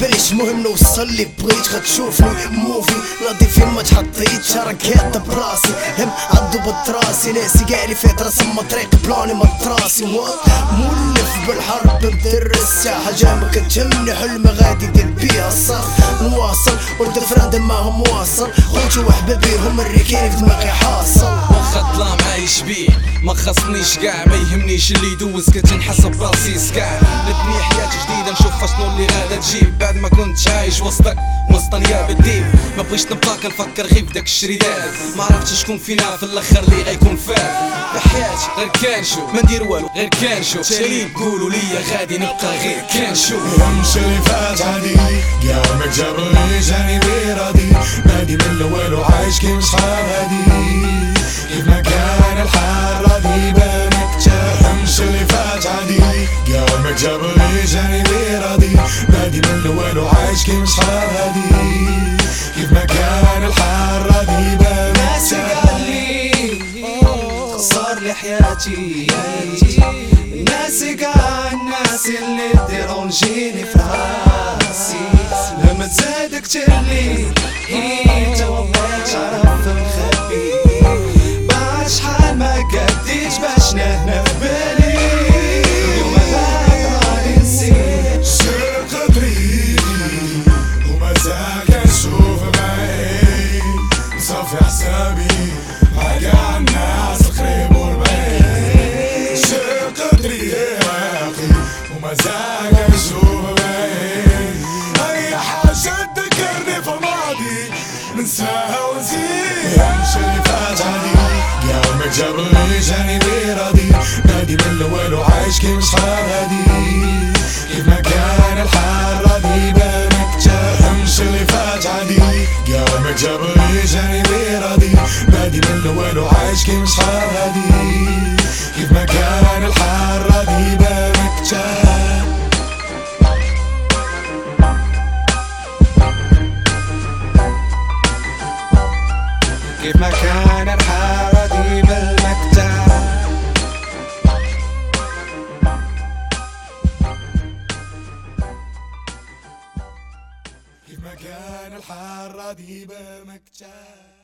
باليش مهم نوصل لي بغيت غتشوفني موفي ناضي فين ما تحطيتش راك كاتب براسي. هم عدو بالتراسي. ناسي قالي فات رسم طريق بلاني ما تراسي. مولف بالحرب بدر الساحة جامك تهمني حلمي غادي دير بيها الصرف نواصل ولد فراد ما هم واصل خوتي وحبابي هم الركين في دماغي حاصل. عايش بيه. ما خصنيش كاع ما يهمنيش اللي يدوز. كتنحسب راسي سكاع. نبني حياة جديدة نشوف شنو اللي غادا تجيب. بعد ما كنت عايش وسطك وسط يا بالديب ما بغيتش نبقى كنفكر غير بداك الشريدات ما عرفتش شكون فينا في الأخر اللي غيكون فات. بحياتي غير كان شوف ما ندير والو غير كان شوف شالي تقولوا ليا غادي نبقى غير كان شوف همشي اللي فات عادي قاع ما جابني جاني بيراضي نادي من الأول وعايش كيما شحال هادي. جابني جاني بيراضي نادي من الأول وعايش كيما شحال هادي. كيف ما كان الحال راضي بانك ناسي قال لي حياتي. ناسي قال الناس اللي ديروا نجيني في راسي. لما تزاد كتر قاع ما جابني جاني نادي من الأول وعايش كيما شحال هادي كيف ما كان الحارة دي بالمكتب كيف ما كان الحال راضي بانك جا